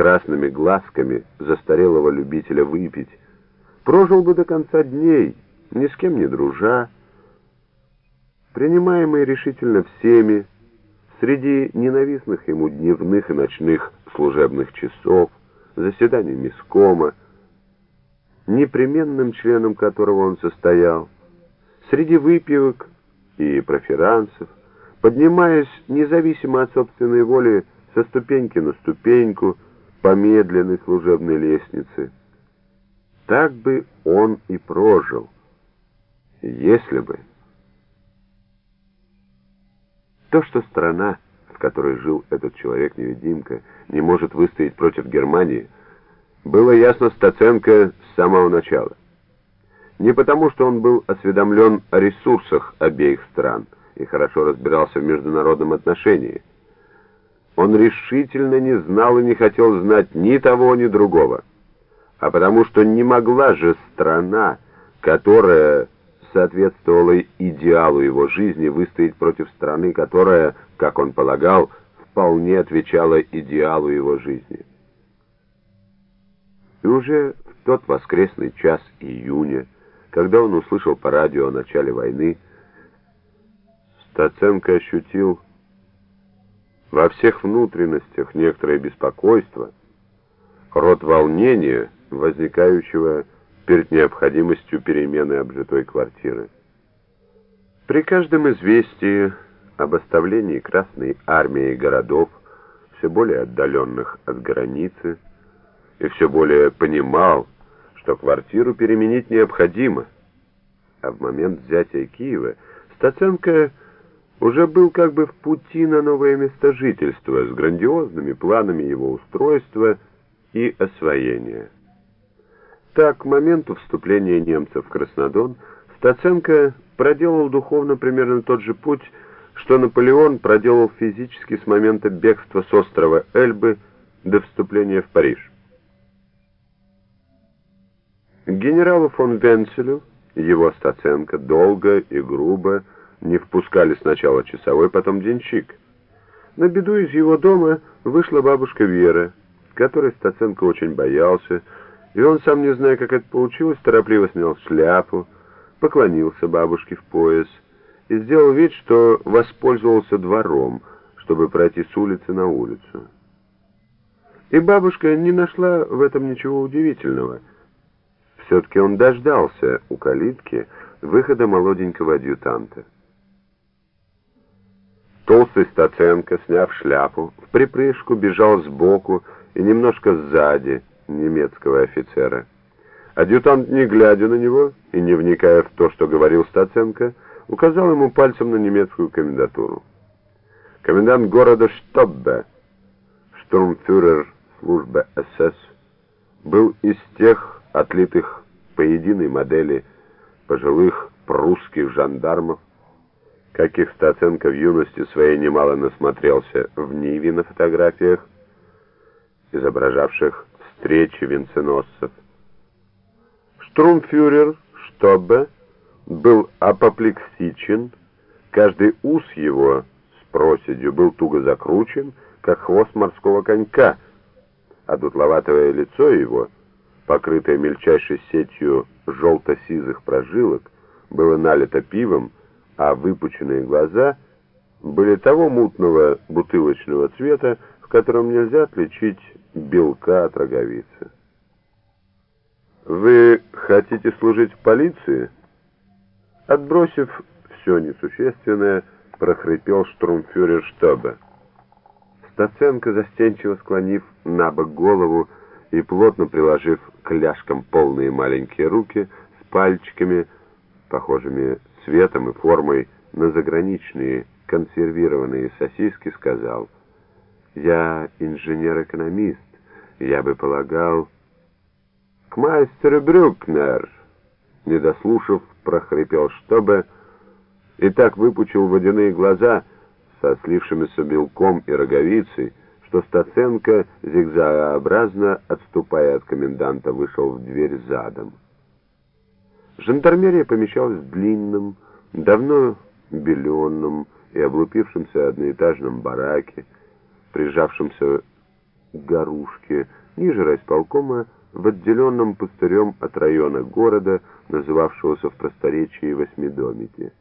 красными глазками застарелого любителя выпить, прожил бы до конца дней, ни с кем не дружа, принимаемый решительно всеми, среди ненавистных ему дневных и ночных служебных часов, заседаний мискома, непременным членом которого он состоял, среди выпивок и проферансов, поднимаясь независимо от собственной воли со ступеньки на ступеньку по медленной служебной лестнице. Так бы он и прожил, если бы... То, что страна, в которой жил этот человек-невидимка, не может выстоять против Германии, было ясно Стаценко с самого начала. Не потому, что он был осведомлен о ресурсах обеих стран и хорошо разбирался в международном отношении. Он решительно не знал и не хотел знать ни того, ни другого. А потому что не могла же страна, которая соответствовала идеалу его жизни, выстоять против страны, которая, как он полагал, вполне отвечала идеалу его жизни. И уже в тот воскресный час июня, когда он услышал по радио о начале войны, Стаценко ощутил во всех внутренностях некоторое беспокойство, род волнения, возникающего перед необходимостью перемены обжитой квартиры. При каждом известии об оставлении Красной Армии городов, все более отдаленных от границы, и все более понимал, что квартиру переменить необходимо. А в момент взятия Киева Стаценко уже был как бы в пути на новое место жительства с грандиозными планами его устройства и освоения. Так, к моменту вступления немцев в Краснодон, Стаценко проделал духовно примерно тот же путь, что Наполеон проделал физически с момента бегства с острова Эльбы до вступления в Париж. Генералу фон Венцелю, его Стаценко, долго и грубо не впускали сначала часовой, потом денщик. На беду из его дома вышла бабушка Вера, которой Стаценко очень боялся, и он, сам не зная, как это получилось, торопливо снял шляпу, поклонился бабушке в пояс и сделал вид, что воспользовался двором, чтобы пройти с улицы на улицу. И бабушка не нашла в этом ничего удивительного. Все-таки он дождался у калитки выхода молоденького адъютанта. Толстый Стаценко, сняв шляпу, в припрыжку бежал сбоку и немножко сзади, немецкого офицера. Адъютант, не глядя на него и не вникая в то, что говорил Стаценко, указал ему пальцем на немецкую комендатуру. Комендант города Штоббе, штурмфюрер службы СС, был из тех отлитых по единой модели пожилых прусских жандармов, каких Стаценко в юности своей немало насмотрелся в Ниве на фотографиях, изображавших встречи венценосцев. Штурмфюрер Штобе был апоплексичен, каждый ус его с проседью был туго закручен, как хвост морского конька, а дутловатое лицо его, покрытое мельчайшей сетью желто-сизых прожилок, было налито пивом, а выпученные глаза были того мутного бутылочного цвета, в котором нельзя отличить белка от роговицы. «Вы хотите служить в полиции?» Отбросив все несущественное, прохрипел штурмфюрер штаба. Стаценко, застенчиво склонив на бок голову и плотно приложив к ляжкам полные маленькие руки с пальчиками, похожими цветом и формой на заграничные консервированные сосиски, сказал — я инженер-экономист. Я бы полагал... К мастеру Брюкнер, не дослушав, прохрипел чтобы, и так выпучил водяные глаза со слившимися белком и роговицей, что Стаценко, зигзагообразно отступая от коменданта, вышел в дверь задом. Жандармерия помещалась в длинном, давно беленном и облупившемся одноэтажном бараке, прижавшимся Горушке, ниже райсполкома, в отделенном пустырем от района города, называвшегося в просторечии Восьмидомите.